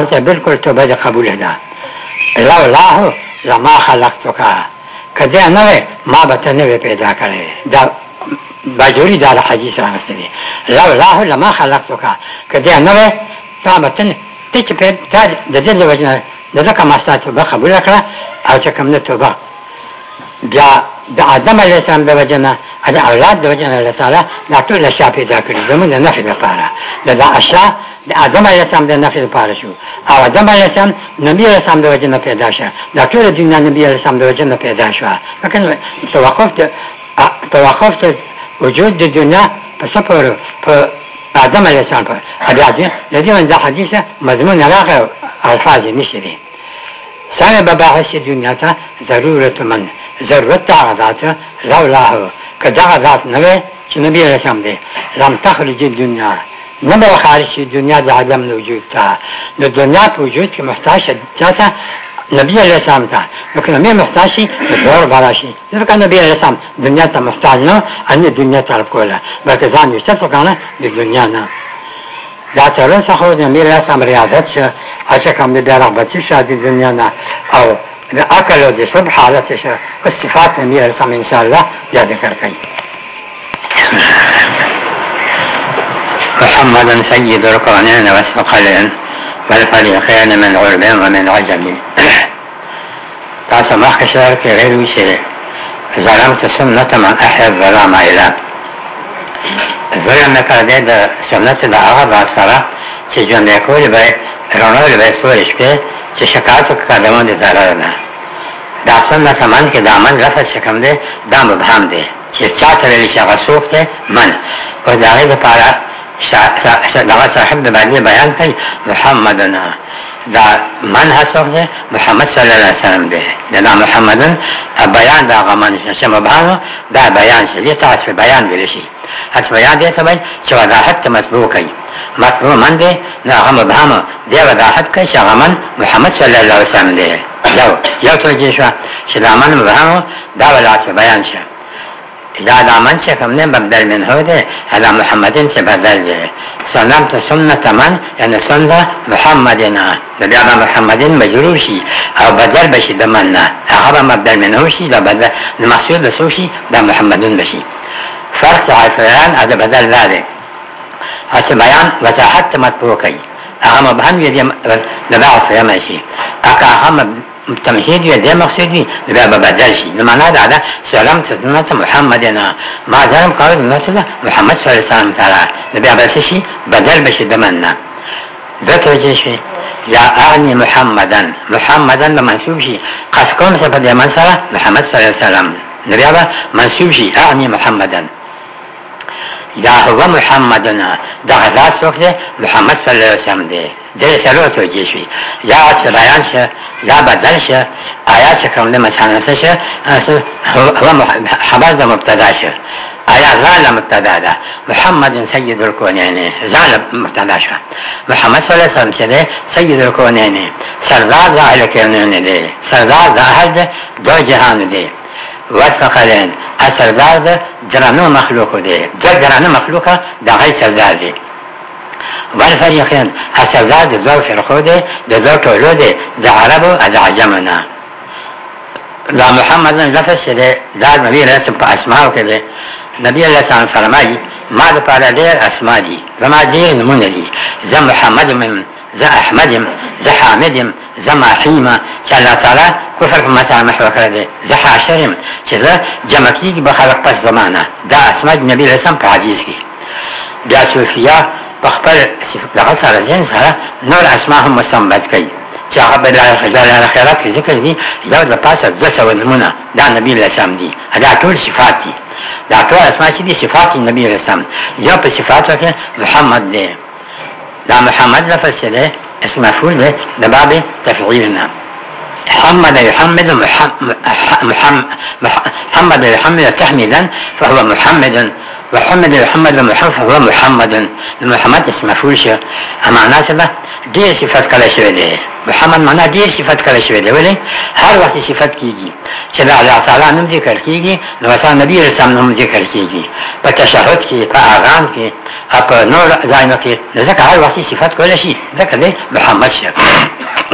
او ته بالکل توبه دې قبوله ده لو الله لما خلقتک کدی نه وې ما به ته نه پیدا کړې دا باجوری دا حدیث راغستلی لو الله لما خلقتک کدی نه وې تا به ته ته چې پیدا د دې د وجنه د ځکه ما ستاسو توبه قبول کړه او چې کوم نه توبه بیا د آدم علیه السلام د وجنه د اولاد د وجنه الله تعالی دا ټول اشیاء پیدا کړې زمونږ نه نفي لپاره دا اشیاء د ادم علیه السلام د نفس لپاره شو او ادم علیه السلام نبی علیه السلام د وجه نه پیدا شو دا ټول دنیا نبی علیه السلام د وجه نه پیدا شو لکه توقف ته توقف ته وجود د دنیا په سفر په ادم علیه السلام په بیا دې د دې من د حدیثه مضمون راغی الفاظ نشي دي سنه به بحث دنیا ته ضرورت من ضرورت عادت لولاه که دا عادت نه چې نبی علیه السلام دی لم تخرج الدنیا نبرا خارج دنیا د عدم د دنیا په وجود کې محتاج تاتا نبي عليه السلام تاع لكن ما محتاجي بدور براشي لذلك النبي عليه السلام الدنيا تا محتاجنا أن الدنيا تعرف څه بلكي ثاني يتفق أنا بالدنيا أنا دعترون سخوز نبي عليه السلام رياضتش بچی لدى د دنیا نه أو أكل ودي صبح على تشرب والصفات النبي عليه السلام إن شاء الله یاد ذكر بسم الله محمدا سيد القرنين والثقلين والفريقين من عرب ومن عجم تاسو مخکې شعر کې ویل و چې ظلمت سنت من احیا الظلام الى ظلم نه کړی د سنت د هغه ذات سره چې ژوندی کول به رڼا له به سورې شپې چې شکایت کړم د ضرر نه دا سنت من کې دامن لفظ شکم دی دا مبهم دی چې چا ته ویل چې هغه سوخت من په دغه لپاره دغه صاحب د باندې بیان کوي محمدنا دا من هڅه ده محمد صلی الله علیه وسلم دی دا محمدن بیان دا غمن چې مبهام دا بیان شي دې تاسو بیان ویل شي حتی بیان دې سمای چې وضاحت مسبوق کوي مطلوب من دی نو هغه مبهم دی وضاحت کوي چې هغه من محمد صلی الله علیه وسلم دی یو یو توجه شو چې دا من مبهم دا وضاحت بیان شي لا من چه کم نه مبدل من هو ده على محمدین چه بدل ده سلمت سنت من یعنی سنت محمدنا نبی على محمدین مجرور شي او بدل بشي ده من نه هغه مبدل من هو شي ده بدل المقصود ده شي ده محمدون بشي فرق صحیح فعلان از بدل لا ده اس بیان وضاحت مطبوع کوي هغه مبهم یې ده بعض فهمه شي اکا هم تمهید وي د مقصود وي بیا به بدل شي نو معنا دا ده سلام سنت محمد نه ما ځم قال نه محمد صلی الله علیه وسلم تعالی نو بیا به شي بدل بشي د مننه ذکر چې شي یا اعنی محمدن محمدن به منصوب شي قص کوم څه په دې من سره محمد صلی الله علیه وسلم نو بیا به منصوب شي اعنی محمدن یا هو محمدنا دغه ذات څوک دی محمد صلی الله علیه وسلم دی دې سره توجه شي یا بیان شه دا بدل شه آیا چې کوم د مثلا څه شه هو خبر د مبتدا شه آیا زال مبتدا ده محمد سيد الكونين زال مبتدا شه محمد صلی الله علیه وسلم چې سيد الكونين سردار د اهل کونین دی سردار د اهل دو جهان دی وفقلین اثردار د درانو مخلوق دی د درانو مخلوقه د غي سردار دی بل فریقین استدلال د دوه فرقو دی د دوه ټولو دی د عربو او د عجمو نه دا محمد لفظ چې دی دا د نبي علیه السلام په اسماو کې دی نبی علیه السلام فرمایي ما دپاره ډېر اسما دي زما ډېر نومونه دي زه محمد یم زه احمد یم زه حامد یم زه ماحیم چې الله تعالی کفر په مسله محوه کړی دی زه حاشر یم چې زه جمع کېږي به خلق پس زمانه دا اسما د نبي علیه السلام په حدیث کې بیا صوفیه پختل دغه سره ځین سره نور اسماء هم مسمت کوي چې هغه بل الله خیرات ذکر دي یو د پاسه د څو نمونه دا نبی له سم دي دا ټول صفات دي دا ټول اسماء چې دي صفات نبی له سم یو په صفاتو کې محمد دی دا محمد لفظ دی اسم مفعول دی د باب تفعیل نه حمد يحمد محمد محمد يحمد تحميدا فهو محمد محمد محمد محمد محمد محمد اسم مفعول شو معنا څه ده ډیر صفات کله شوی دی محمد معنا ډیر صفات کله شوی دی ولی هر وخت صفات کیږي چې د الله تعالی نوم ذکر کیږي د مثلا نبی رسول نوم ذکر کیږي په تشهود کې په اغان کې اپ نور ځایونه کې ځکه هر وخت صفات کله شي ځکه دی محمد شو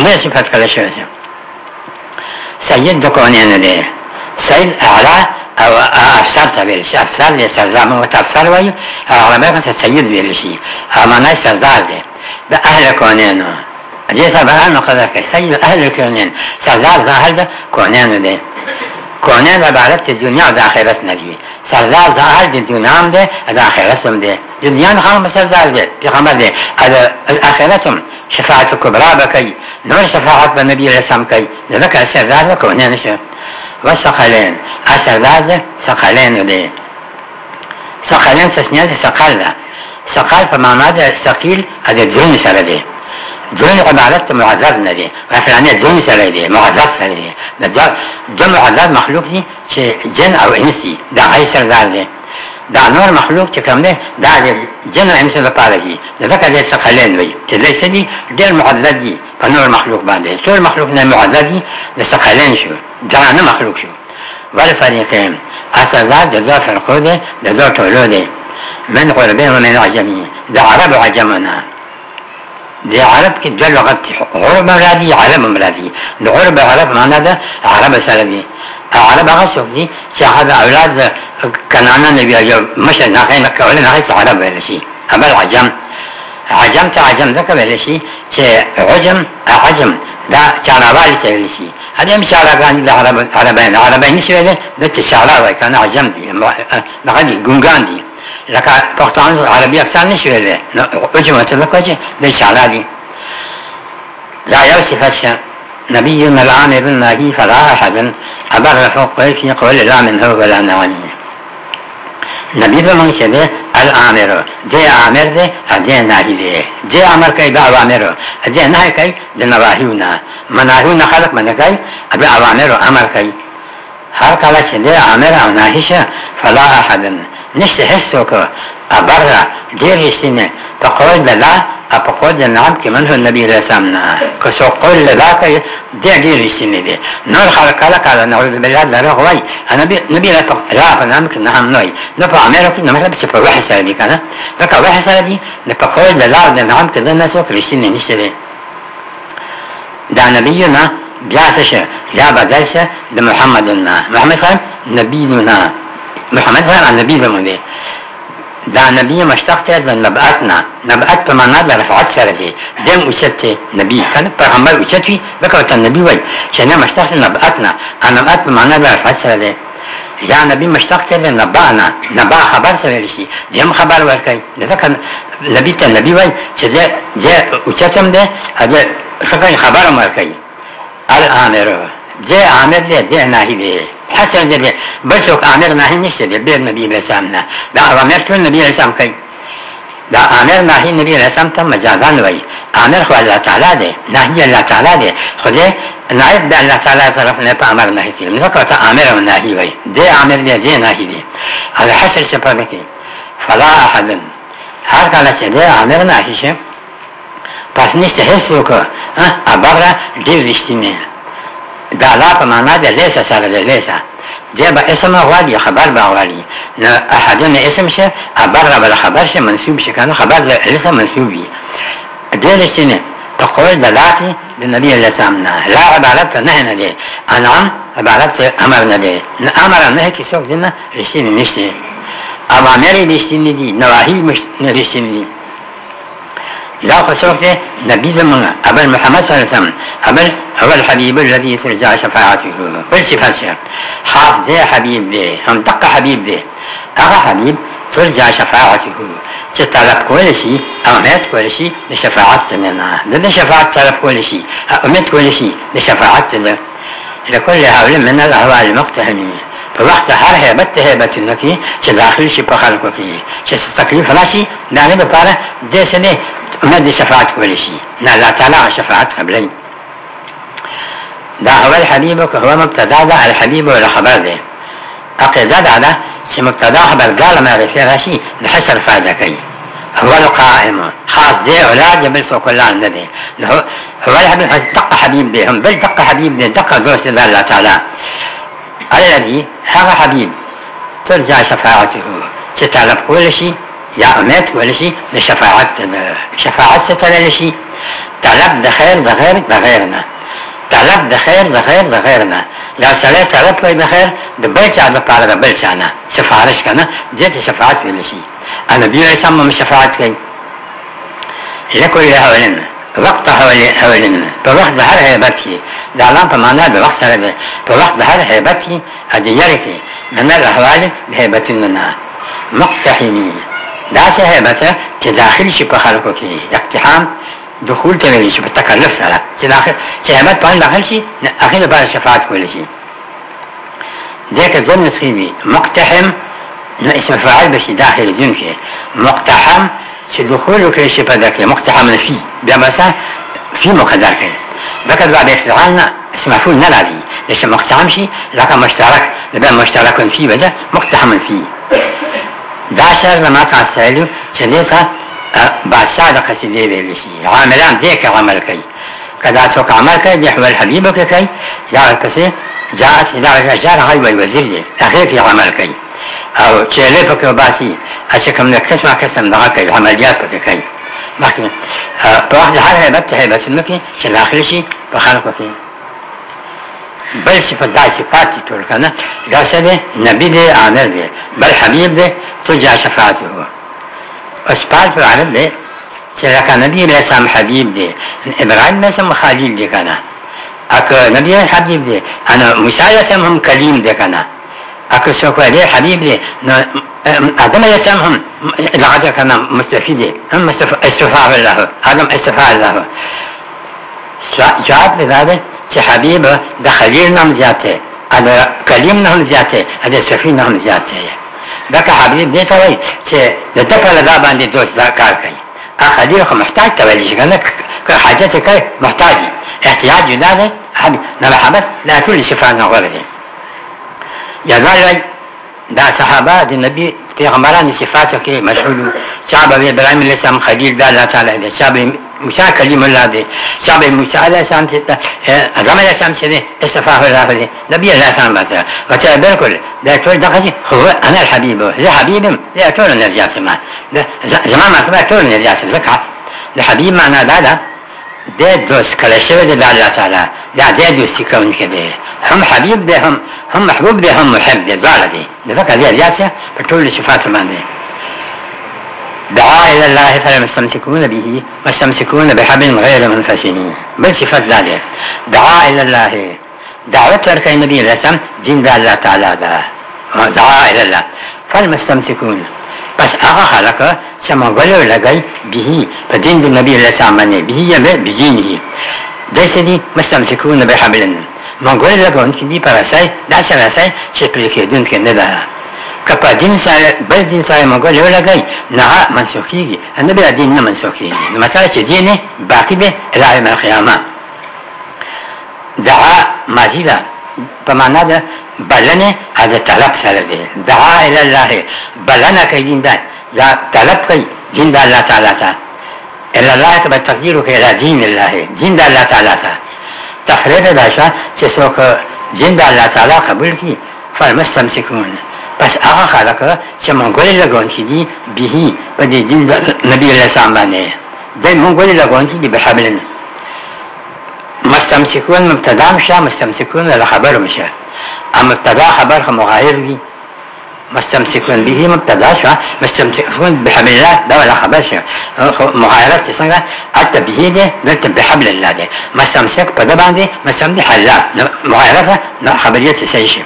نه صفات کله شوی دی سید د کونین دی سید اعلی او افسر ته ویل شي افسر دی سردار موږ ته افسر وایو علماء ته سید ویل شي معنی سردار دی د اهل کونینو دې سبحان قدر کې سید اهل کونین سردار ظاهر ده کونین دی کونین عبارت د دنیا د آخرت نه دی سردار ظاهر د دنیا هم دی د آخرت هم دی د دنیا هم سردار دی پیغمبر دی د آخرت هم شفاعت کبرا بکی نور شفاعت به نبی رسام کوي ځکه سردار ده کونین شه و سقلین اصل بعد سقلین دی سقلین سسنیت سقل ده سقل په معنا د سقیل د درون سره دی درون عبارت معذر نه دی و فلانی درون سره دی معذر سره دی د دو معذر مخلوق دی چې جن او انسی د غي سره دار دی دا نور مخلوق چې کوم دی دا د جن او انس لپاره دی ځکه د سقلین وي چې لیسنی ډېر معذر دی فنوع المخلوق بعدين نوع المخلوق نه معذبي ده سقلان شو جرع نه مخلوق شو والفريقين أصل بعد ده فرقوده ده ده دي من غربين ومن عجمي ده عرب عجمنا دي عرب كي دول لغتي عرب غادي عرب ملادي دي عرب عرب معنا دا عرب سلدي عرب غسوك دي شاهد أولاد كنعنا نبي أجل مش ناخي نكا ولا ناخي عرب ولا شي أما عجم عجم ته عجم ځکه ویل شي چې عجم عجم دا چاړهوالي ته ویل شي ادم چاړهګان د عرب عربین عربین شي ویل د چې چاړه وای کنه عجم دي هغه دي ګونګان دي لکه پښتون عربي اکسان نشي ویل نو عجم ته لکه چې د چاړه دي لا یو صفات شه نبینا العام بالنهی فلا احد ابر فوق قول لا منه ولا نعليه نبی ته مونږ شه دې الامر دې امر دې دې نه دې دې امر کوي دا اوامر دې نه کوي د نواهیونه مناهیونه خلق منه کوي دا اوامر او امر کوي هر کله چې دې امر او نهي شه فلا احد نشته هیڅوک ابره دې رښتینه په قول د لا او په قول د نعم کې منه نبی علیه السلام نه که څوک قول لا کوي دی ډېر رښتینی دی نور خلک کله کله نعوذ بالله دروغ وایي نبی نبی لا لا په نعم کې نه هم نه وایي نه په اعمالو کې نه مطلب چې په وحي سره دي که نه لکه وحي سره دي نه په قول د لا د نعم کې نه څوک رښتینی نشته دی دا نبی نه بیا څه شه یا بدل شه د محمد نه محمد صاحب نبی نه محمد صاحب نبی زمونږ دی دا نبی مشتق ته د نبعتنا نبعت په معنا د رفعت سره دی دیم اوچت نبی کنه پیغمبر اوچت وي بکه ته نبی وای چې نه مشتق نبعتنا نبعت په معنا د رفعت سره دی یا نبی مشتق ته د نبعنا نبع خبر سره شي دیم خبر ورکړي ځکه نبی ته نبی وای چې دا اوچتم دی اده څنګه خبر ورکړي الان ورو زه عامر دی دی ناهی دی حسن دی بل څوک عامر ناهی نشته دی بیر نبی علیه السلام نه دا عامر ټول نبی علیه السلام کوي دا عامر ناهی نبی علیه السلام ته مجازان وایي عامر خو الله تعالی دی ناهی الله تعالی دی خو دی نائب د الله تعالی طرف نه په عمر ناهی کوي نو کته عامر او ناهی وایي دی عامر دی دی ناهی دی هغه حسن شپه کوي فلا احد هر کله چې دی عامر ناهی شه پس نشته هیڅ څوک ها ابره ډیر رښتینی دا لا په معنا د لیسا سره د لیسا جبا اسم غواړي خبر به غواړي نه احدن اسم شه خبر به خبر شه منسوب شه کنه خبر لیسا منسوب وي دل شنه په قول دلالت د نبی الله سلام نه لا عبارت نه نه دي انعام عبارت امر نه دي نه امر نه کی څوک دینه رشتنی نشته اوامر رشتنی دي نواهی مش نه رشتنی دي لا خسرته نبي زمان أبل محمد صلى الله عليه وسلم أبل هو الحبيب الذي ترجع شفاعته كل خاف ذي حبيب ذي هم دق حبيب ذي أغا حبيب ترجع شفاعته تطلب كل شيء أو مات كل شيء لشفاعتنا ده شفاعة طلب كل شيء أو مات كل شيء لشفاعتنا لكل هؤلاء من الأهوال المقتهمين فوقت هر هیبت هیبت نکی چې داخل شي په خلکو کې چې تکلیف راشي دا نه لپاره د ما دي شفاعت ولا شيء نا لا تعالى شفاعت قبلين دا هو الحبيب هو مبتدا دا الحبيب ولا خبر ده أقل دا دا شي مبتدا خبر دا لما رفي شيء د حشر فائدة کوي هو القائم خاص دي علاج بل سوق الله نه دي هو الحبيب دق حبيب بهم بل دق حبيب دي دق دوس دا لا تعالى على الذي حق حبيب ترجع شفاعته چې كل شيء يا مات ولا شيء لشفاعتنا شفاعتنا لشيء طلب ده خير ده غير ده غيرنا طلب ده خير ده غير ده غيرنا لو سړی طلب کوي د خیر د بل چا دپاره د بل چا نه سفارش که نه دې ته شفاعت ویلی شي نبي عیسم هم شفاعت کوي لکل حولن وقت هولن په وخت د هر حیبت کې د علام په معنا د وخت سره دی په وخت د هر حیبت کې د یرې کې من الاحوال د حیبتونو نه مقتحمي دا سه هیبت چې داخل شي په خلکو کې اقتحام دخول ته ویل شي په تکلف سره چې داخل چې هیبت په داخل شي اخر به شفاعت کول شي ذاك دون نسخي مقتحم نه اسم فاعل بشي داخل دون شي مقتحم چې دخول وکړي شي په داخل مقتحم نه فی بیا مثلا فی مقدر کړي ذكر بعد افتعالنا اسم مفعول نلعبي ليش مقتحم شي لك مشترك لبقى مشترك فيه بدأ مقتحم فيه دا شعر نه ما تاسو ویلو چې دې ته بادشاہ د قصیدې ویل شي عاملان دې کې عمل کوي کدا څوک عمل کوي د حمل حبیب کې کوي یا کسي جاءت الى الشعر هاي وزیر دې هغه کې عمل کوي او چې له پکې باسي چې کوم نه کس ما کسم دغه کوي عملیات پکې کوي مخکې په هغه حال هیبت هیبت مکه چې داخل شي په خلکو کې بل صفت دا صفات دي ټول کنه دا څه دي نبی دی عامل دی بل حبیب دی تجا شفاعت هو اس پال پر عالم دی چې لکه نبی علیہ السلام حبیب دی ابراهیم علیہ السلام خلیل دی کنه اکه نبی حبیب دی انا موسی علیہ السلام هم کلیم دی کنه اکه څوک دی حبیب دی نو آدم علیہ السلام هم لغت کنه مستفید هم مستفاد الله آدم استفاد الله جواب دی دا چې حبیب د خلیل نام زیاته اده کلیم نه زیاته اده صفی نه زیاته دا که حبیب دې ته وای چې د تپل دا باندې دوست دا کار کوي اخدیر خو محتاج ته ویل شي کنه که حاجت کوي محتاج احتیاج جدا ده حبیب نه محمد لا ټول شفا نه غوړي یا ځای دا صحابه د نبی پیغمبرانو صفاتو کې مشهور چا به ابراهيم عليه السلام خلیل د الله تعالی دی چا به musa kalima la de shabe musa la sam se ta agama la sam se ne isfa ho la de nabi la sam ba ta wa ta bil kul da to da kaji huwa ana al habib ya habibim ya to na ya sama da zaman ma sama to na ya sama zaka da habib ma na da da ده دوست کله شوی ده الله تعالی ده ده دوستی کون که ده هم حبیب ده هم هم محبوب ده هم محب ده دواله ده ده فقط ده یاسه په ټول صفات باندې دعا الى الله فلا يستمسكون به ويستمسكون بحبل غير منفشم بل صفات ذلك دعا الى الله دعوت ورکه نبی رسم دین د الله تعالی ده دعا الى الله فالمستمسكون پس هغه خلک چې مغول لګای به په دین د نبی رسم باندې به یې به بجینی د سدي مستمسكون بحبل مغول لګون چې دی پرسای دا سره سای چې پرې کېدونکې نه ده کپا دین سره بل دین سره موږ له لګای نه منسوخيږي ان بل دین نه منسوخيږي نو مثلا چې دین باقی به راي مر قیامت دعا ماضی ده په معنا ده بلنه هغه طلب سره ده دعا الى الله بلنه کوي دین ده یا طلب کوي دین ده الله تعالی ته الى الله ته په تقدیر کې الى دین الله دین ده الله تعالی ته تخریب ده چې څوک دین ده الله تعالی قبول کړي فالمستمسكون پس هغه خلک چې مونږ له لګونتي دي به په دې دین د نبی له سامانه ده مونږ له لګونتي دي به حملنه مستمسکون مبتدا مشه مستمسکون له خبر مشه اما مبتدا خبر خو مغایر وي مستمسکون به مبتدا شو مستمسکون بحبل الله دا ولا خبر شو مغایرت څنګه حتى به دې دلته بحبل الله ده مستمسک په دې باندې مستمسک حلا مغایرت خبریت شي شي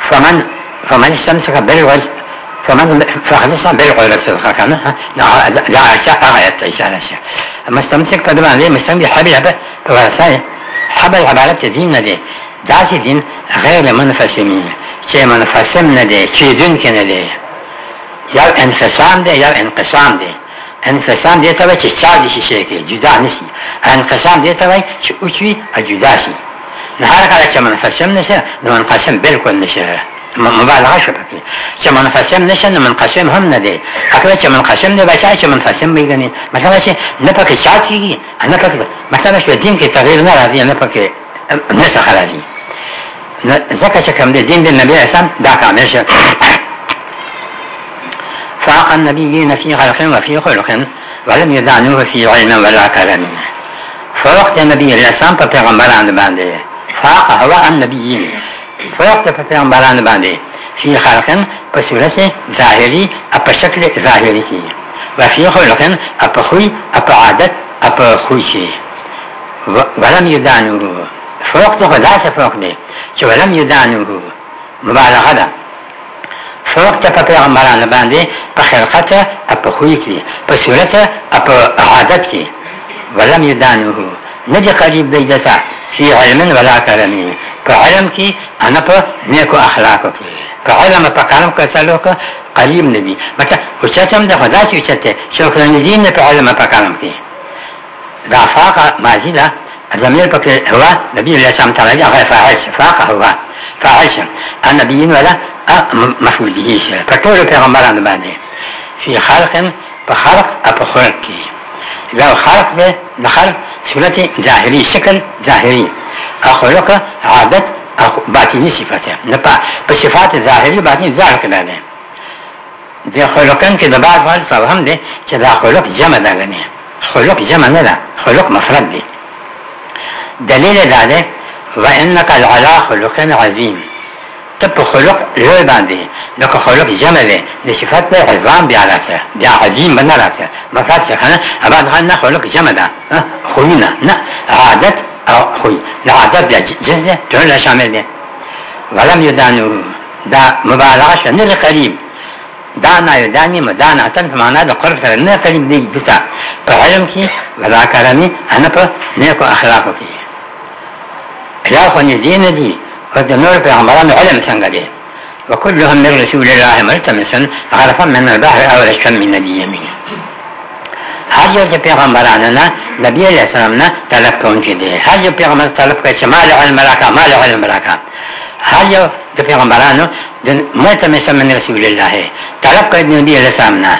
فمن فمن استمسك بالوجه فمن فخلص بالغيرة الخكمة دعا شاء آيات إشارة شاء أما استمسك بدم عليه مستمسك حبل عبا ورسائي حبل عبارة دين ندي داسي دين غير منفسمين شيء منفسم ندي شيء دون كندي یا انقسام دی یا انقسام دی انقسام دی ته چې چا دي شي کې جدا نشي انقسام دی ته چې اوچوي جدا شي نهارك على چمن فسم نشا من قسم بالکل نشا مبالغه شو بکی چمن فسم نشا من قسم هم نده اکبر چمن قسم ده بشه چمن فسم میگنی مثلا چه نپک شاتی نپک مثلا شو دین که تغییر نرادی نپک نسخ خلاصي زکه شکم ده دین النبي اسلام دا کامل شه فاق النبيين في خلق وفي خلق ولم يدعنوه في علم ولا كرم فوقت النبي الاسلام په پیغمبران بانده فاق هوا عن نبیین فوق ته پیغمبران باندې فی خلقن په صورت ظاهری په شکل ظاهری کې و فی خلقن په خوی په عادت په خوی کې ولم یدانو فوق ته خدا سے فوق دی چې ولم یدانو مبالغه ده فوق ته په پیغمبران باندې په خلقت په خوی کې په صورت په عادت کې ولم یدانو نه قریب دی دته فی علم ولا کرمی په علم کې انا په نیکو اخلاقو کې په علم په کلام کې چلو کې قریم نه دي مته وشته هم د خدا شي وشته شوخ نه دي نه په علم په کلام کې دا فاق ماضی ده زمير بك هو نبي الله سبحانه وتعالى غير فاحش فاق هو فاحش النبي ولا مفعول به شيء فطول پیغمبران باندې في خلق بخلق اپ خلق کې دا خلق ده خلق صفت ظاهری شکل ظاهری اخلاق عادت باطنی صفت ہے نپا په صفات ظاهری باطنی ځان کړه ده د خلقن کې د بعد فعل سبب هم ده چې دا خلق جمع ده غني خلق جمع نه ده خلق مفرد دي دلیل دا ده وانك العلا خلق عظیم ته په خلق لوی باندې د خلق جمع دی د صفات نه عظام بیا راځه بیا عظیم نه راځه مفرد څنګه نه ابا نه خلق جمع ده خوینه نه عادت او خوی نه عادت بیا جز ده ټول لا شامل دي ولم یدانو دا مبالغه شنه لقریب دانا یدانی مدانا تن په معنا د قرب تر نه قریب دی دتا په علم کې ولا کرامي انا په نیکو اخلاقو کې یا خو نه دین دی قد نور پیغمبرانو علم څنګه دی وكلهم من رسول الله ملتمسا عرفا من البحر او الشم من اليمين هر یو چې نه نبی علیہ السلام نه طلب کوونکی دی هر یو پیغمبر طلب کوي چې مال علم راکا مال علم راکا هر یو د پیغمبرانو د ملتمسا من رسول الله طلب کوي د نبی علیہ السلام نه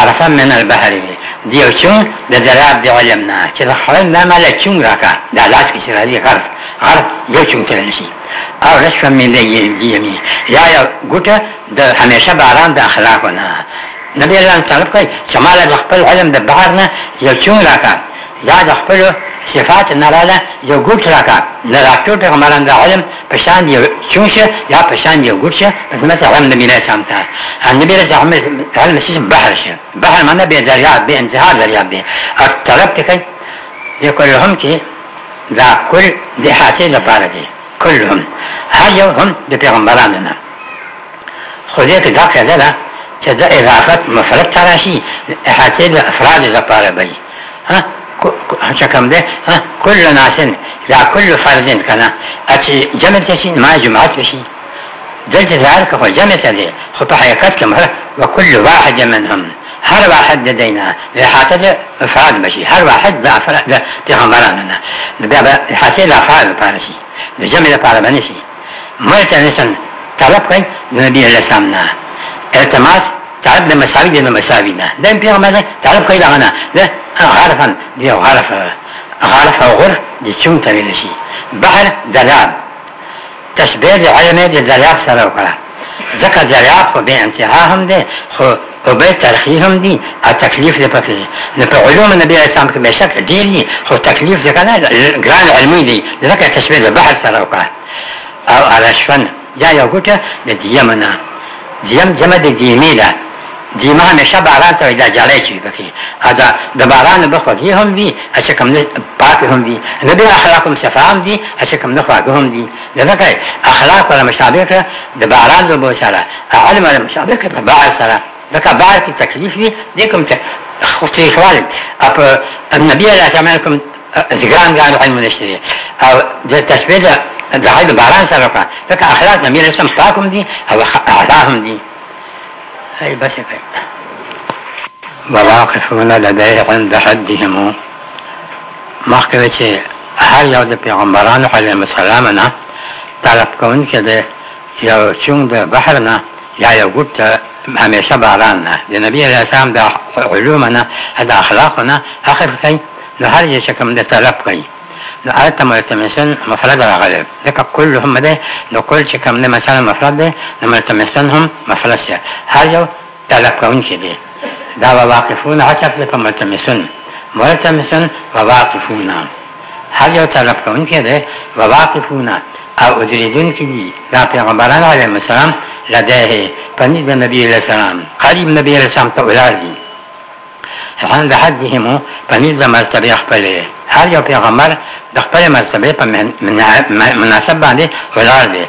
عرفا من البحر دیو چون د دراب دی علمنا چې د خلن دا مال چون راکا دا لاس کې شرایط غرف غرف یو چون تلل او رشوه ملی جیمی یا یا گوٹا دا همیشه باران دا اخلاقو نا نبی اللہ طلب کئی چمالا دا خپل علم دا بار نا یو چون راکا یا دا خپل صفات نرالا یو گوٹ راکا نراکتو پیغمبران دا علم پشان یو چون شه یا پشان یو گوٹ شه مثل مثل علم نبی اللہ سامتا نبی اللہ علم سیس بحر شه بحر مانا بے دریاب بے انتها دریاب دے اور طلب تکئی یہ کلهم کی دا کل دحاتی دا بار دی كلهم هر یو هم د پیغمبرانو نه خو دې دا قاعده ده چې د اضافت مفرد تراشي راشي احاطه د افراد لپاره به ها چې کوم ده ها کل ناس اذا كل فرد كنا چې جمع تشي ما جمعات بشي دلته ذلك هو جمع ته دي خو په حقیقت کې وكل واحد منهم هر واحد د دینا احاطه د افعال بشي هر واحد د افعال د پیغمبرانو نه بیا به احاطه د افعال لپاره شي د جمع لپاره باندې شي مرته نسن طلب کوي نبی الله سامنا التماس تعب د مساوي د مساوي نه د پیغمبر تعب کوي دغه نه د حرفا دی حرف حرف او غر د چون ته شي بحر دلاب تشبيه د علمه د دلاب سره وکړه ځکه دریاب خو بې انتها هم دی خو او بل ترخی هم دي او تکلیف دی پکې نه په علوم نبی علیه السلام کې بشک ډیر دي خو تکلیف دی کنه ګران علمي دی ځکه تشبیه د بحر سره وکړه او ارشفن یا یو ګټه د دیمنه دیم جمع د دیمه ده دیمه همیشه باران ته د جړې شي پکې ادا د باران به خوږی هم وي چې کوم نه پاک هم وي نه به اخلاق هم شفام دي چې کوم نه خواږه هم دي ځکه اخلاق ولا مشابه د باران زبو سره علم ولا مشابه د بار سره د کبار کې تکلیف وي دې کوم ته خوشحال اپ النبي علیه السلام علیکم ګران ګران علم نشته دی او د تشبیه د د حید باران سره کړه ځکه اخلاق نبی علیه السلام پاکم دي او اعلی هم دي ای بس کوي وواقفون لديه عند حدهم مخکې چې هر یو د پیغمبرانو علیهم السلام نه طلب کوونکی دی یو چون د بحر نه یعقوب یعنی ته همیشه باران نه د نبی علیه السلام د علوم نه د اخلاق نه اخر کوي نو هر یو چې کوم د طلب کوي نو هغه ته ملتمسن مفرد راغلی لکه کل هم دی نو کل چې کوم دی مثلا مفرد دی نو ملتمسن هم مفرد شي هر یو طلب کوونکی دی دا به واقفون حسب دی په ملتمسن ملتمسن و واقفون هر یو طلب کوونکی دی و واقفون او ادریدونکي دي دا پیغمبران علیهم السلام لديه فنيد النبي عليه السلام قريب النبي عليه السلام تولار دي حد حدهم فنيد مرتبه خپلې هر یو پیغمبر د خپل مرتبه په مناسب باندې ولار دي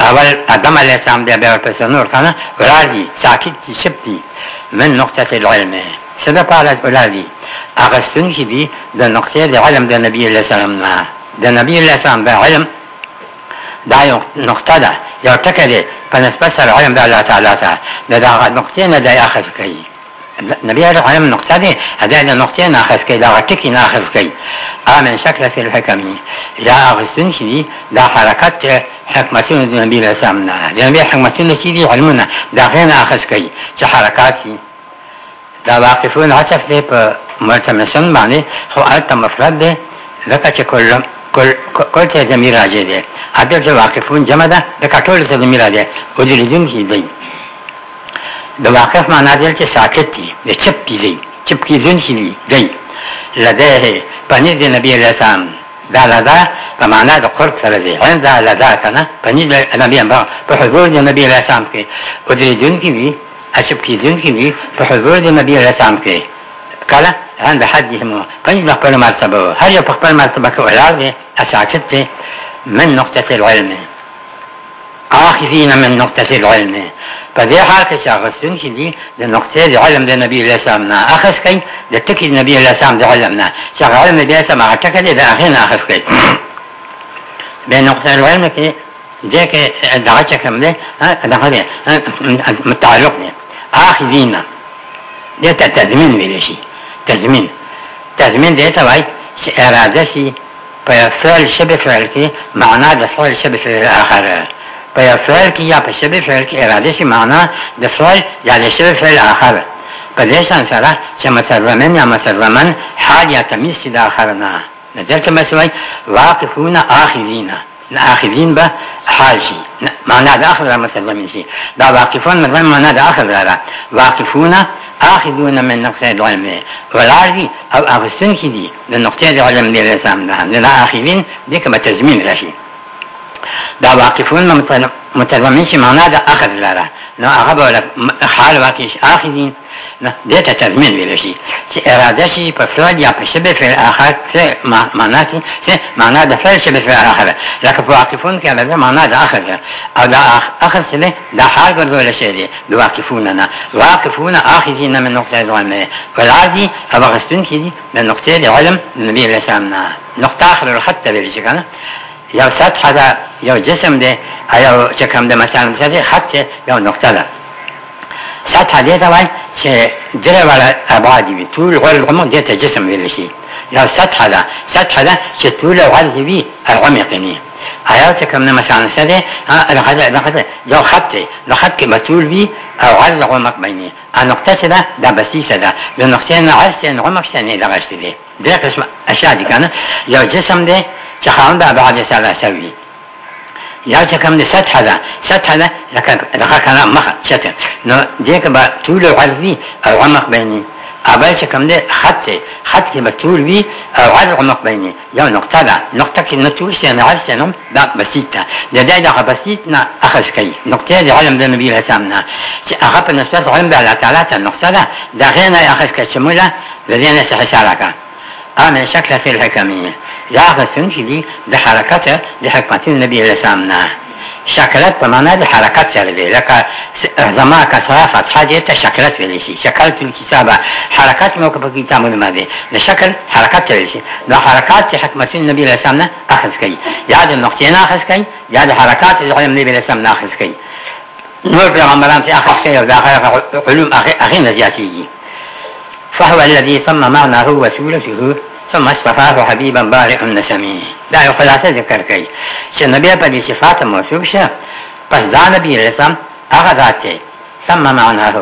اول آدم علیه السلام دی بیا پس نور کنه ولار دي ساکت دي شپ دي من نقطه العلم سبب على ولار دي اغستون کې دي د نقطه د علم د نبی عليه السلام نه د نبی عليه السلام د علم دا یو نقطه ده یو ټکی دی په نسبت سره علم د الله تعالی ته د دغه نقطې نه دی اخذ کوي نبی علیه علم نقطه دی دا د نقطې نه اخذ کوي دغه ټکي نه اخذ کوي امن شکل فی الحکم یا اغسن شدی دا حرکت حکمتونه د نبی علیه السلام نه د نبی حکمتونه چې دي علمونه دا غیر نه اخذ کوي چې حرکات دي دا واقفون عطف دی په ملتمسون باندې خو البته مفرد دی لکه چې کل کل کل ته زمیر راځي دی عدل سے واقفون جمع ده د کټول څه د میرا ده وجلیدون کی دی د واقف معنا دل چې ساکت دي د چپ دي دی چپ کی دن کی دی لده پنیر د نبی علیہ السلام دا لدا په معنا د قرب سره دی عین دا لدا کنه پنیر د نبی امر په حضور د نبی علیہ السلام کې وجلیدون کی دی اشب کی دن کی دی په حضور د نبی علیہ السلام کې کله عند حدهم پنځه خپل مرتبه هر یو خپل مرتبه کې ولر دي اساکت دي من نقطة العلم آخذين من نقطة العلم فبيحاك شاغستون شدي لنقطة العلم لنبي الله سامنا أخذ كي لتكد نبي الله سام بعلمنا شاغ علم بيها سما أعتقد إذا أخينا أخذ كي بين نقطة العلم كي ذيك دعتك كملة متعلق آخذين ده تزمين ولا شيء تزمين تزمين ده سواي إرادة شيء په فعل شبه فعل کې معنا د فعل شبه فعل آخره په فعل کې یا په شبه فعل کې اراده شي معنا د فعل یا د شبه فعل آخره په دې شان سره چې مسرمن یا مسرمن حال یا تمیز د آخرنا نه دلته مسوي واقفون آخذین آخذین به حال شي معنا د آخر مسرمن شي دا واقفون معنا د آخر را واقفون آخذون من نقطه العلم ولاړ دي او اغستونکي دي د نقطه د علم دی رسام ده نه آخذین دې کومه تضمین راشي دا واقفون متضمن شي معنا د اخذ لاره نو هغه به حال واقع شي آخذین دې ته تضمین ویل شي چې اراده شي په فعل یا په شبه فعل آخر فعل معنا کې چې معنا د فعل شبه فعل آخر لکه په واقفون کې علاوه معنا د آخر ده او دا آخر چې دا حال ګرځول شي دي د واقفون نه واقفون آخذین من نقطه علم والعادي هغه غستون کې دي د نقطه علم نبی الله سلام نه نقطه آخر الخط ویل شي کنه یو سطح ده یو جسم ده او چې کوم د مثلا خط یو نقطه ده سطح دې ته وایي چې درې واړه ابعاد وي طول غول عمق دې ته جسم ویل شي یو سطح ده سطح ده چې طول او عرض وي او عمق نه آیا چې کوم نه مثلا څه دی هغه یو خط دی نو خط کې مسئول وي او عرض عمق بیني ا نقطه چې ده دا بسیسه ده د نقطې نه عرض چې عمق چې نه دغه شته دی دغه قسم اشیا دي کنه یو جسم دی چې خاوند ابعاد ثلاثه وي yaw kam ne sat hada sat hada lakan laka kana maha sat no dek ba tul al او عمق amaq bayni چې کوم ده خط خط کې تقول وي أو عدد عمق بیني يا نقطة ده نقطة كنا تقول نه عارف سنة ده بسيطة ده ده ده نه أخذ كي نقطة دې علم ده چې هغه په النسبة علم ده على تعالى النقطة لا ده غيرنا أخذ كشمولة لدينا سحسارك أعمل شکل هذه الحكمية دا غسن چې دی د حرکت د حکمت نبی له سامنا شکلت په معنا د حرکت سره دی لکه زما کسره فتحه دې ته شکلت ویل شي شکلت الكتابه حرکت نو په کتاب نه دی د شکل حرکت ویل شي د حرکت حکمت نبی له سامنا اخذ کړي یا د نقطې نه اخذ کړي یا د حرکت د علم نبی له سامنا اخذ کړي نور پیغمبران چې اخذ کړي او د علوم اخي اخي نه زیاتېږي فهو الذي ثم معناه وسولته ثم اصطفاه حبيبا بارع نسمي دا یو خلاصه ذکر کوي چې نبی په دې صفات موصوف شه پس دا نبی رسام هغه ذات دی ثم معناه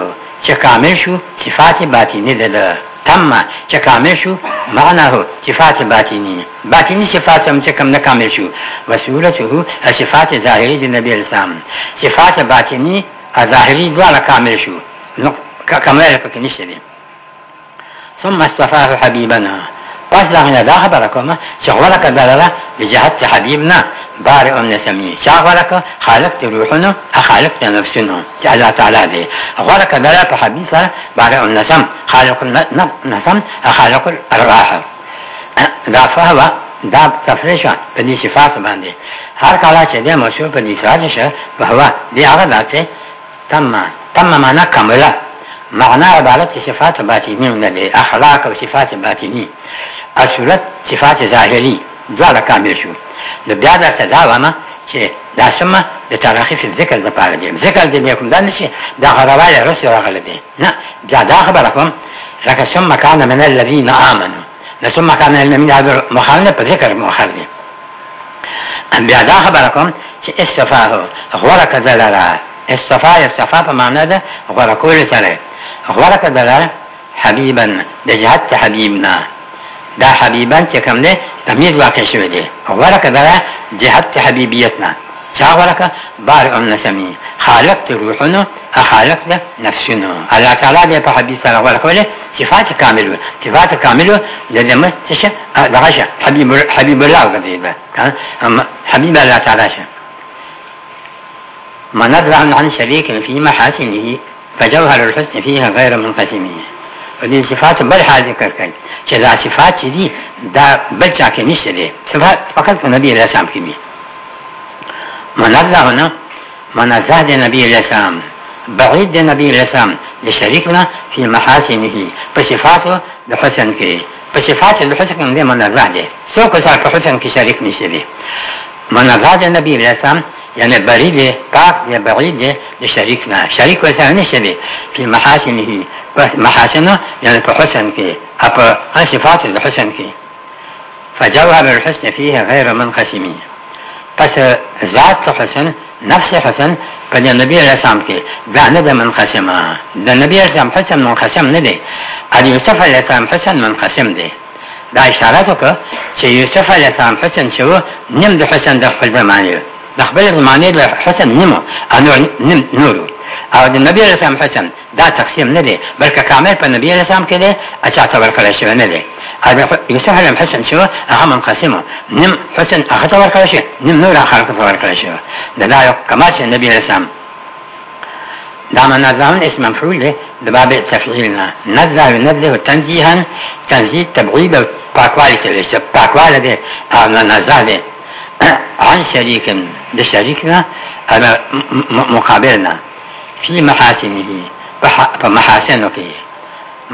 چې کامل شو صفات باطنی ده تم چې کامل شو معناه صفات باطنی باطنی صفات هم چې کم نه کامل شو وسولته صفات ظاهری د نبی رسام صفات باطنی ظاهری دواړه کامل شو نو کمال پکې نشته ثم اصطفاه حبيبنا أسلم إلى ذاهب لكم شغلك بللا بجهة حبيبنا بارئ لسمي شغلك خالقت روحنا خالقت نفسنا جعل تعالى ذي غلك بللا بحبيبنا بارئ لسم خالق نسم خالق الراحة دا فهوا دا تفریش په دې صفات باندې هر کله چې دې شو په دې صفات شه په هوا دې هغه ذاته تمام تمام معنا کامله معنا عبارت صفات باطنی نه دي اخلاق او صفات باطنی اصولت صفات ظاهري دواړه کامل شو نو بیا درته دا وامه چې دا سمه د تراخي فی ذکر لپاره دی ذکر دې کوم دا نشي دا غرواله رسول راغله دی نه دا دا خبره کوم لکه ثم کان من الذين امنوا دا ثم کان من الذين هذا مخالنه په ذکر مؤخر دی بیا دا خبره کوم چې استفاه غوړه کذلره استفا استفا په معنا ده غوړه کول سره غوړه کذلره حبيبا د جهت حبيبنا دا حبيبان چې تكم ده تمييز واقع شو دي ورك بلا جهة حبيبيتنا شا ورك بارئ النسمي خالقت خالق أخالقت نفسنا الله تعالى دي بحبيب صلى الله عليه وسلم صفات كاملة صفات كاملة لدى مستش دعشة حبيب حبيب الله قديبة حبيب الله تعالى شا من نظر عن شريك في محاسنه فجوهر الحسن فيها غير منقسمه په دې صفات بل حال ذکر کړي چې دا صفات چې دي دا بل چا کې نشته دي صفات فقط په نبی علیه السلام کې دي معنا دا نه معنا زاد نبی علیه السلام بعید نبی علیه السلام د شریکنا په محاسنه په صفات د حسن کې په صفات د حسن کې معنا زاد دي څوک چې په حسن کې شریک نشي دي معنا زاد نبی علیه السلام یعنی برید پاک یا بعید د شریکنا شریک وسه نشي دي په محاسنه په محاسن یعنی په حسن کې اپ صفات الحسن کې فجوهر الحسن فيه غير منقسم پس ذات حسن نفس حسن په نبی رسام کې دا نه ده منقسمه د نبی رسام حسن منقسم نه دی ا یوسف علیه السلام حسن منقسم دی دا اشاره وکړه چې یوسف علیه السلام حسن شو نیم د حسن د خپل زمانه د خپل زمانه د حسن نیمه انو نیم نورو او د نبی رسام حسن دا تقسیم نه دی بلکې کامل په نبی رسام کې دی اچا ته ورکړل شوی نه دی یوسف علیه حسن شو هغه منقسمه نیم حسن هغه ته ورکړل شي نیم نور هغه ته ورکړل شي دا دا یو کمال چې نبی رسام دا من نظام اسم مفعول دی د باب تفعیل نه نظر نظر تنزیها تنزیه تبعید او پاکوالی ته لسه پاکواله دی او نظر دی عن شریک د شریک نه مقابل نه فی محاسنه په محاسنو کې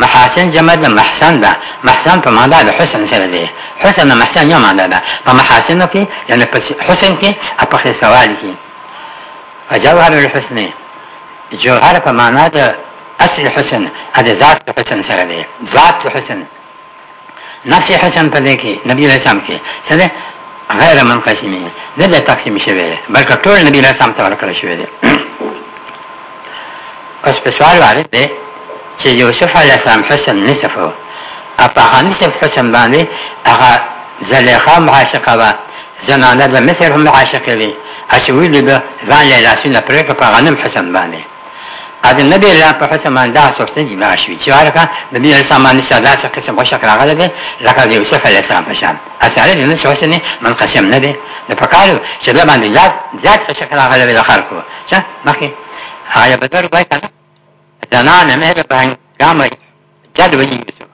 محاسن جمع د محسن ده محسن په معنا د حسن سره دی حسن او محسن یو معنا ده په محاسنو کې یعنی په حسن کې او په سوال کې فجوهر الحسن جوهر په معنا د اصل حسن هذا ذات حسن سره دی ذات حسن نفس حسن په دې کې نبی رسام کې سره غیر منقسمه نه له تقسیم شوی بلکې ټول نبی رسام ته ورکړل شوی دی اوس په سوال وارد دی چې یوسف علیه السلام حسن نصف و اپا هغه نصف حسن باندې هغه زلیخا معاشقه وه زنانه د مصر هم عاشقه وي اشویلی به ځان له لاسونه پرې کړ په غنم حسن باندې اته نبی الله په حسن باندې دا سوسته دی ماشوي چې ورکه نبی الله سامان شاده چې قسم وشک راغله ده لکه یوسف علیه السلام پشان اساله نه سوسته من قسم نه ده د پکارو چې دا باندې ذات ذات شکل راغله ده خلکو چې مخکې آیا بدر وای کنه zanane mehrebahangama jadwa Yusuf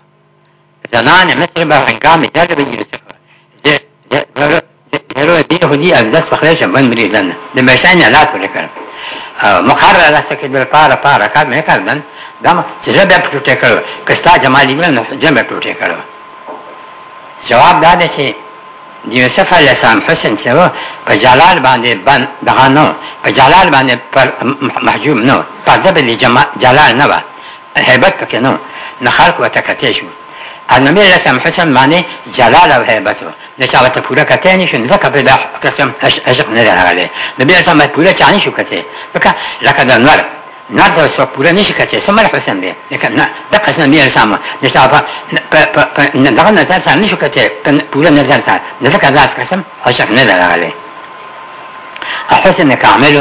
zanane mehrebahangama jadwa Yusuf زروه بی خودی از دست خلیش من مریدن دمشانی علات بکرم مقرر است که در پارا پارا کار میکردن دم جبه پروته کرو کستا جمالی بلن جبه پروته کرو جواب داده چه یوسف علیه السلام حسن چې و په جلال باندې بن دغه نو په جلال باندې پر محجوم نو پرده به جلال نه و هیبت پکې نو نه خلق ورته کتی شو انمي علیه السلام حسن باندې جلال او هیبت و نه چا ورته پوره کتی نه شو نه ځکه به دا قسم عشق نه دی راغلی نبي علیه السلام پوره چا نه شو کتی لکه لکه د نور نظر سو پورا نشي کچې سمره حسن دی لکه نه د قسم مې سم د صاحب نه دغه نظر سره نشي کچې پورا نظر سره د څه کذا قسم او شک نه درغله حسن کامل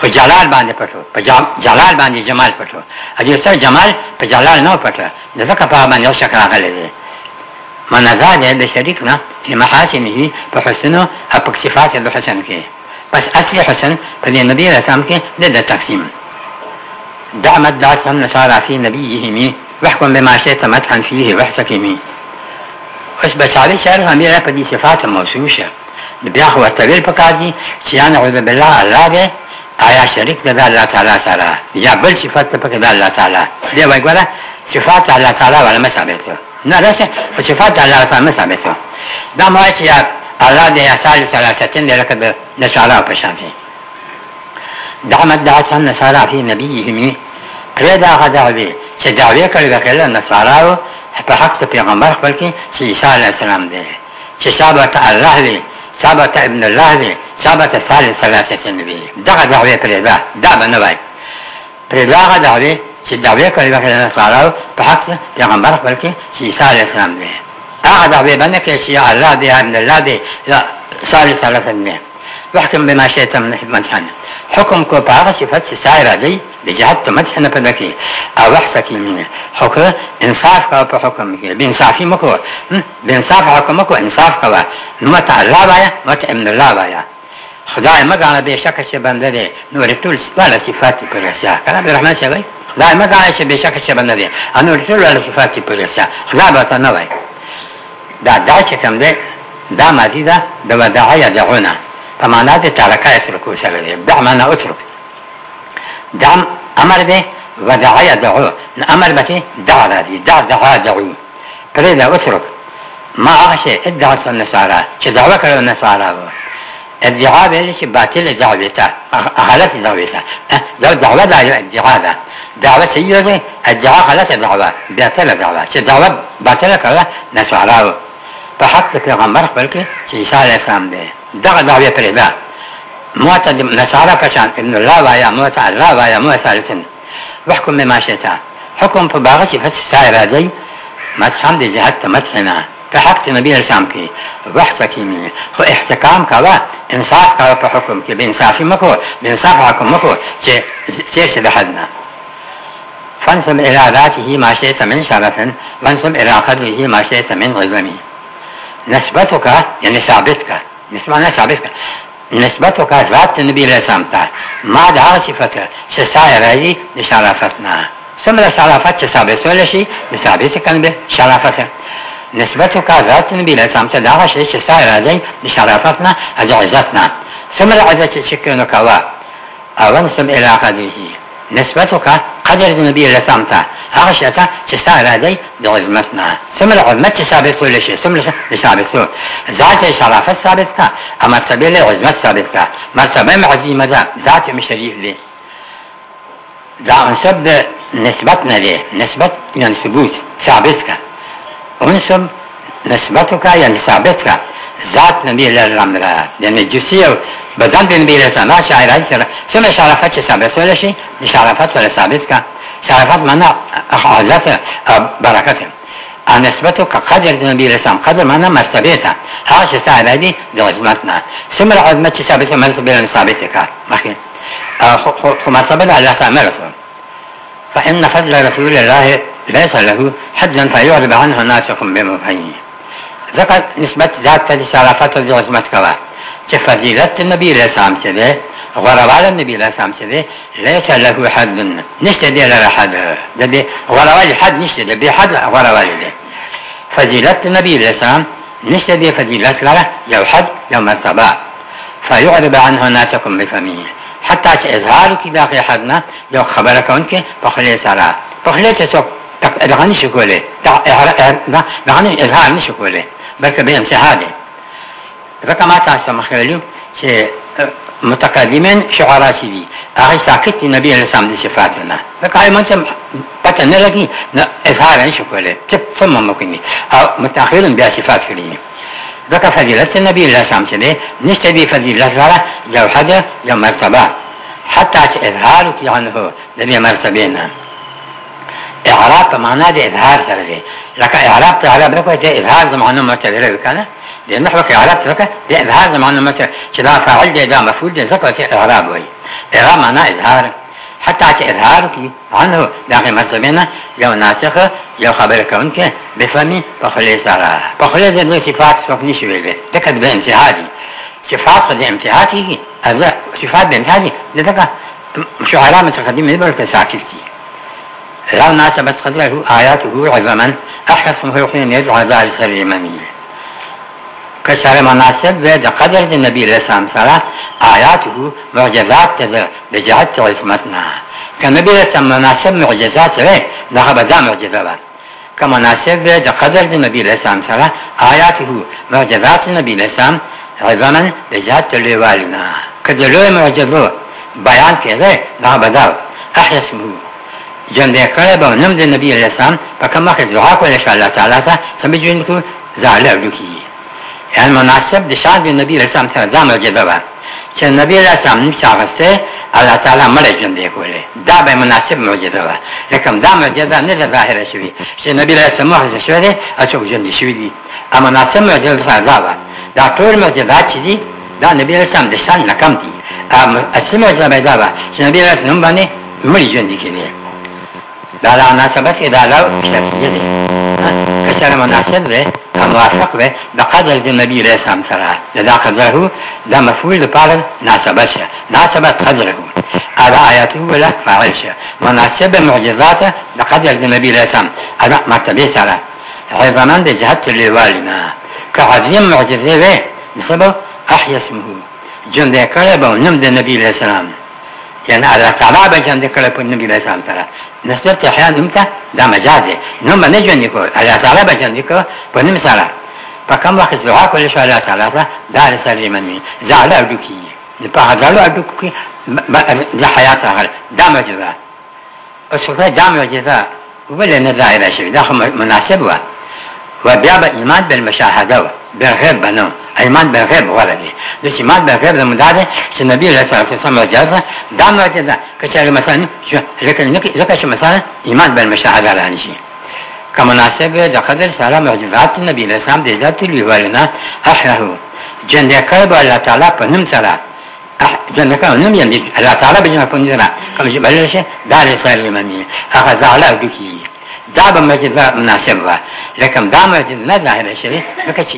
خو جلال باندې پټو په جلال باندې جمال پټو اجي سر جمال په جلال نه پټو د څه په باندې او شک راغله دی من ذا د شریک نه په محاسنه په حسنه او په صفات د حسن کې پس اصلي حسن په دې نبی رسام کې د تقسیم دع مد عطفا وسارع في نبيهم واحكم بما شئت مدحا فيه واحتكم اوس به ساده شعر هم یې په دې صفات موصوف شه د بیا خو ورته ویل پکار دي چې ان اعوذ بالله الله دې آیا شریک ده الله تعالی سره یا بل صفات په کې ده الله تعالی دی وایي ګوره صفات الله تعالی ولا مسابت نه نه څه صفات الله تعالی مسابت دا ما چې الله دې اصل ثلاثتين دې لکه د نشاله په شان دي دعم ادعت هم نصارا فی نبیهم پرې دا هغه دعوې چې دعوې کړې وکړه له نصاراو په حق ته پیغمبر خپل کې چې عیسی علیه السلام دی چې ثابت الله دی ثابت ابن الله دی ثابت ثالث ثلاثه نبی دا دعوې پرې دا دا نه وای پرې دا هغه دعوې چې دعوې کړې وکړه له نصاراو په حق ته پیغمبر خپل کې چې عیسی علیه السلام دی هغه دعوې باندې کې چې الله دی ابن الله دی ثالث ثلاثه نه واحكم بما شئت من حكمتنا حکم کو په هغه صفت چې سای راځي د جهت ته مدح نه پیدا کړي او وحسه کې مینه حکم انصاف کا په حکم کې بې انصافي مه کوه بې انصاف حکم مه کوه انصاف کوه نو متع الله وایه متع من الله وایه خدای مه ګڼه بېشکه چې بنده دی نورې ټول واله صفات یې پورې رسیا که نه عبدالرحمن صاحب وایي خدای مه ګڼه چې بېشکه چې بنده دی او نورې ټول واله صفات یې پورې رسیا خدای به ورته نه وایي دا دا چې کوم دی دا ماضي ده د وداعه یدعونه فمعنى هذا تعالك يترك سلبية دع معنى اترك دعم أمر به ودعا يدعو أمر به دع به دع دعا دعو أريد أترك ما أخشى ادعت النصارى شدعوا كلو النصارى الدعاء بلش باطل دعوته اخلت دعوته أه؟ دعوة دعوة دعوة دعوة سيئة الدعاء خلت دعوة باطل دعوة شدعوا باطل كلو النصارى په حق د پیغمبر خپل کې چې عیسی علیه السلام دی دغه دعوی پرې ده موته د نصارا پشان ابن الله وایا موته الله وایا موته ثالثن وحکم مما شئتا حکم په باغ چې فت سایر دی مدحم دی جهت مدحنا په حق نبی السلام کې وحته کې خو احتکام کاوه انصاف کاوه په حکم کې بنصافي مکو بنصاف حکم مکو چې چې د حد نه فانسب الى ذاته ما شئت من شرف وانسب الى قدره ما شئت من عظمه نسبت کا یعنی ثابت کا نسبانه ثابت کا نسبت کا ذات نبی علیہ السلام تا ما دا هغه صفت چې سای راځي د شرافت نه څومره شرافت چې ثابت ولا شي د ثابت کنده شرافت نسبت کا ذات نبی علیہ السلام ته دا هغه شی چې سای راځي د شرافت نه از عزت نه څومره عزت چې شکر نو کوا اون سم الاخذه نسبت کا قدر د نبی رسام ته هغه شي ته چې ستا راځي د عظمت نه څومره عظمت چې ثابت ویلی شي څومره ثابت شو ذات شرافت ثابت ده او مرتبه له عظمت ثابت ده مرتبه هم عظیمه ده ذات هم شریف دی دا عنصر د نسبت نه دی نسبت یعنې ثبوت ثابت کا عنصر نسبت کا یعنې ثابت کا ذات نبی علیہ السلام را یعنی جسیو و بدن نبی علیہ سما شاعر شاعرائی سره سم شرافت چه ثابت ولی شی شرافت ولی ثابت کا شرافت معنا حالت برکت ان نسبته كقدر النبي عليه سم قدر معنا مرتبه سم معنى مرتبته هاش ساعة دي دو عظمتنا ثم العظمة ثابتة مرتبة مخین خو مرتبة د الله تعالی تعملته فإن فضل رسول الله ليس له حدا فيعرب عنه ناطق بمفهيم ذکر نسبت ذات ته شرافت او عظمت کوا چې فضیلت نبی له سلام چې ده غوروال نبی له سلام چې ده ليس له حد نشته دی له حد ده دی غوروال حد نشته دی به حد غوروال ده فضیلت نبی له سلام نشته دی فضیلت لره یو حد یو مرتبه فيعرب عنه ناسكم بفمه حتى اظهار کی داخل حدنا یو خبره کون کې په خلی سره په خلی ته څوک دغه کولی اظهار نشي کولی بلکې به انتها دی ځکه ما تاسو مخیلو چې متقدمین شعرا چې دي هغه ساکت نبی علیہ السلام دي صفاتونه ځکه هغه منته پته نه لګي نه اظهار نشي کولای چې څومره ممکن دي او متأخرین بیا صفات کړی دي ځکه فضیلت نبی علیہ السلام چې دي نشته دی فضیلت لره یو حد یو مرتبه حتی چې اظهار کوي عنه د مرتبه نه اعراب معنا د اظهار سره دی لكن إعراب إعراب لك زي إظهار زمان مرتب إلى بكانة لأن محبك إعراب لك زي إظهار زمان مرتب شباب فاعل دي دا مفعول دي ذكر زي إعراب وي إعراب معناه إظهار حتى عشي إظهارك عنه داخل مزمينة لو ناسخة لو خبر كونك بفمي بخلي سارا بخلي زي دي صفات سوكني شويلة دكت بامتهادي صفات قد امتهاتي أبدا صفات بامتهاتي لذلك شعراء متقدمين بركة ساكتي لما عتبت قدره آياته عظما أحرص مخلوق أن يدعو ذا لسر الإمامية كشار مناسب بيد قدر النبي عليه السلام صلى آياته معجزات تذر بجعت عظمتنا كنبي عليه السلام مناسب معجزات ره ذهب بدا معجزة كمناسب بيد قدر النبي عليه السلام صلى آياته معجزات النبي عليه السلام عظما بجعت لوالنا كدلوه معجزه بيان كذا ذهب بدا أحرص مخلوق ژوندی کړی به نوم د نبی علیه السلام په کوم وخت دعا کولی شو الله تعالی ته سمې ژوند کړو زاړه وکړي یعنې مناسب د شان د نبی علیه السلام سره دا معجزه وه چې نبی علیه السلام نیچ اخیستی الله تعالی مړی ژوندی کولی دا به مناسب معجزه وه لکن دا معجزه نه ده ظاهره شوې چې نبی علیه السلام اخیستی شوی دی او څوک ژوندي شوي دي او مناسب معجزه سره دا وه دا ټول معجزات چې دي دا نبی علیه السلام د شان نه کم دي اصلي معجزه به دا وه چې نبی علیه السلام باندې مړي ژوندي کېدی دا لا مناسبه چې دا لو شرطیه دي که سره مناسب وي موافق وي د قدر د نبی علیه السلام سره دا قدر هو دا مفعول لپاره ناسبه شه ناسبه قدره هو آیاته ولا فعل شه مناسبه معجزاته د قدر د نبی علیه السلام هذا مرتبه سره عظمان د جهت لیوالنا که عظیم معجزه وي نسبه احیا اسمه جن دې کړه به نوم د نبی علیه السلام یعنی الله تعالی به جن دې کړه په نبی علیه السلام سره نسترت احيان نمتا دا مجازي نم نجوندي كو الله تعالى بجندي كو بنم سالا فكم وقت دعا كل شو الله تعالى دا رسال لمن مين زعل أبدوكي نبقى زعل أبدوكي دا حياة آخر دا مجزا السكرة دا مجزا ولا نزع إلى شيء دا مناسبة وبيع بالإيمان بالمشاهدة بالغير بنوم ایمان به غیب غوړه دي د چې ایمان به غیب د مدار چې نبی رسول الله صلی الله علیه وسلم دا نو چې دا کچاره مثلا چې لکه چې مثلا ایمان به مشاهده رانی شي كمناسبة لقدر سلام معجزات النبي الإسلام دي ذات الوالنا أحره جن دي قلب الله تعالى پنم سرا جن دي قلب نم يم الله تعالى بجمع پنم سرا كم جبال رشي دار سال الممي أخذ على بكي دا به دابا مناسب مناسبة لكن دا مرتبة ما ظاهرة شري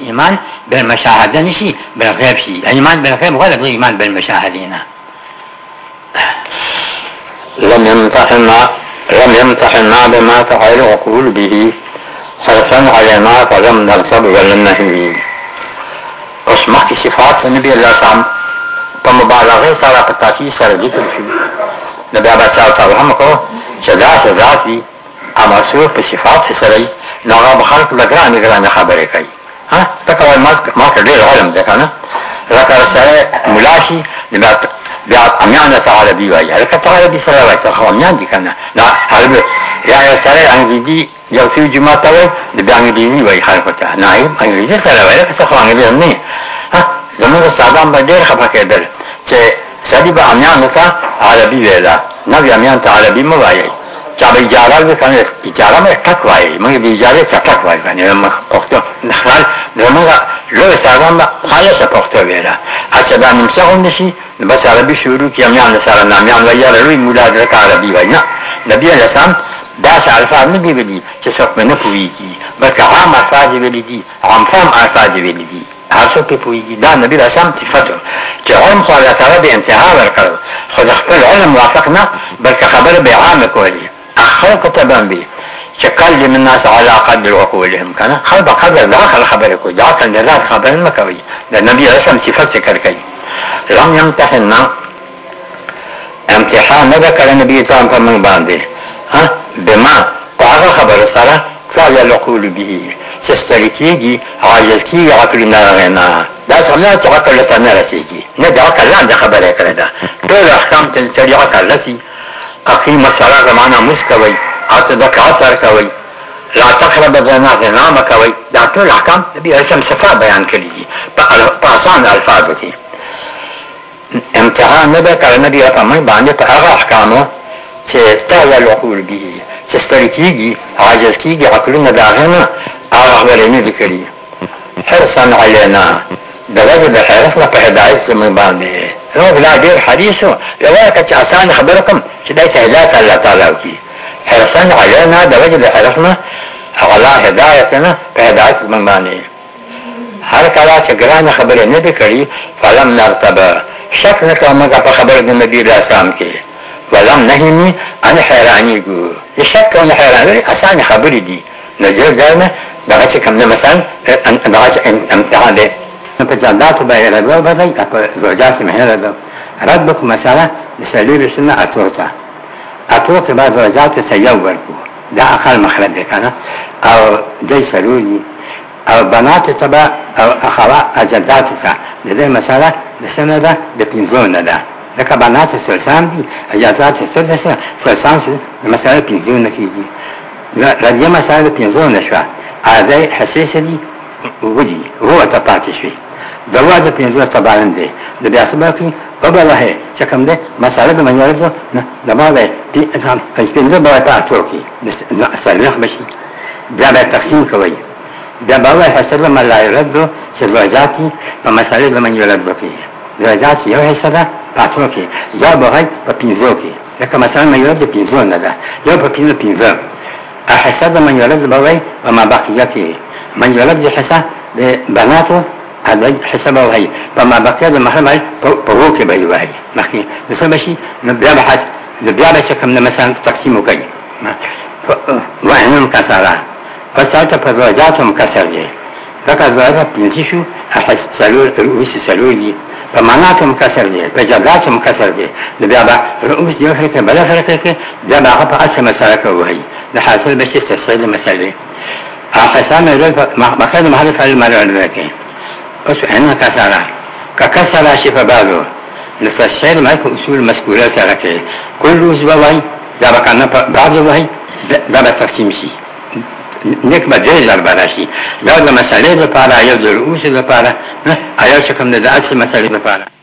ایمان إيمان مشاهده نشي بالغيب شي ایمان الإيمان ایمان ولا مشاهده نه لم يمتحن لم يمتحنا بما تحيل عقول به حرصا علينا فلم نرتب ولا نهي وسمح کی صفات نبی الله سام په مبالغه سره په تاکید سره ذکر شي نبی ابا صاحب هم کو جزاء سزا وي اماسو په صفات سره نو هغه خلق لګرانې ګرانې خبرې کوي ها تکه ول ما ته ډېر علم ده کنه لکه سره ملاشي بیا امیان ته عربي وایي لکه ته عربي سره وایي ته خو امیان دي کنه نه عربي یا سره انګلیزي یو څو جمعه ته وایي بیا انګلیزي وایي خلکو ته نه انګلیزي سره وایي لکه ته خو انګلیزي نه ها زموږ سادام به ډېر خپه کېدل چې سړي به امیان ته عربي ویلا نه بیا امیان ته عربي مو وایي چا به اجاره ده کنه اجاره مې ټک وای مې به اجاره چا ټک وای کنه مې پختو نخال زمغه لو سلام خالص پختو ویرا اچھا دا نیم څه هم نشي بس عربي شروع کیم نه سره نام یان ویار لوی مولا د عربي وای نه نبی علیہ السلام دا الفاظ نه دی ویلي چې څوک نه پوهیږي بلکې عام الفاظ ویلي دي عام فهم الفاظ ویلي دي هر څوک پوهیږي دا نبی علیہ السلام صفته چې علم خو الله تعالی به انتها ورکړ خو د خپل علم موافق نه بلکې خبره به عام کولی خلق ته باندې چې کلم الناس على قدر عقولهم کنه خلق قدر دا خلق خبره کوي دا عقل نه ذات خبره نه کوي د نبی اسلام صفات ذکر کوي لم يمتحننا امتحان نه ده کړی نبی اسلام په موږ باندې ها بما هغه خبره سره تعالی العقول به چې ستړي کیږي عاجز کیږي عقل نه نه دا څنګه چې عقل ته نه رسیږي نه دا عقل لاندې خبره کړې ده ټول احکام ته سړي عقل رسیږي اقیم الصلاه زمانہ مس کوي اته زکات سره کوي لا تقرب زنا زنا مکوي دا ټول احکام نبی اسلام صفا بیان کړی دي په آسان الفاظو کې امتحان نه به کړ نبی په مې باندې په هغه احکامو چې تعالی العقول به چې ستړي کیږي عاجز کیږي عقلونه داغه نه هغه ولې نه وکړي حرصا علینا د وجه د خیرس نه په هدایت زموږ باندې نو بلا ډېر حدیث روایت چې اسان خبره کوم چې دای ته هدایت الله تعالی وکړي حرسان علینا د وجه د خیرس نه او الله هدایت نه په هدایت زموږ باندې هر کله چې ګران خبره نه دی کړی فلم نرتب شک نه کوم په خبره د نبی رسام کې ولم نهني انا حیرانی ګو شک نه حیرانی اسان خبره دي نجر دانه دغه چې کوم نه مثلا دغه امتحان دی نو په جلداتو به یې ردول بدل دا په زوجاتو مه ردول رد به کوم مساله د څلوېښت نه اتو ته اتو ته به زوجاتو ته یو ورکو دا اقل مخرب دی کنه او دای سلوږي او بنات ته به او اخوا اجدات ته د دې مساله د سنه ده د پنځو نه ده لکه بنات سلسان دي اجازات سلسان سلسان مساله پنځو نه کیږي رضیه مساله پنځو نه شوه اعضای حساسه دي وجي هو ته پاتې شوي دروازه پنځه سبانند دي د بیا سبا کې بابا له چې کوم ده مساله د مجالس نه د مالې دي ځان پنځه به تاسو کې د سلخ بشي بیا به تقسیم کوي بیا بابا حسلم الله يرد چې زوجاتي په مساله د مجالس کې درجات یو حصہ ده پاتو کې یا به په پنځه کې لکه مثلا مجالس پنځه نه ده یو په پنځه پنځه احسد من يلد بوي وما بقيته من يلد حسا بناته اول حساب وهي فما بقي د محرم هاي پرو کې به وهي مخکې د سمشي نو بیا به حس د بیا به شکم نه مثلا تقسیم وکړي وهنم کسرا فساته فزوجاتهم کسر دي ذکر زوجات پنځه شو احس سلول رؤوس سلولي فماناتهم کسر دي فجداتهم کسر دي د بیا به رؤوس یو فرق بل فرق کې دا به هغه اصل مسله کوي د حاصل بشي تسهیل مسله احسان مکان محل فعل مرور ذکر اوس حنا کسرا ککسرا شي په بادو نستشعر ما اصول مذکوره سره کې کل روز به وای دا به کنه په بادو وای دا به تقسیم شي نیک به درې ضربه راشي دا د مسالې لپاره یا د رؤوس لپاره یا څه کوم د اصل مسالې لپاره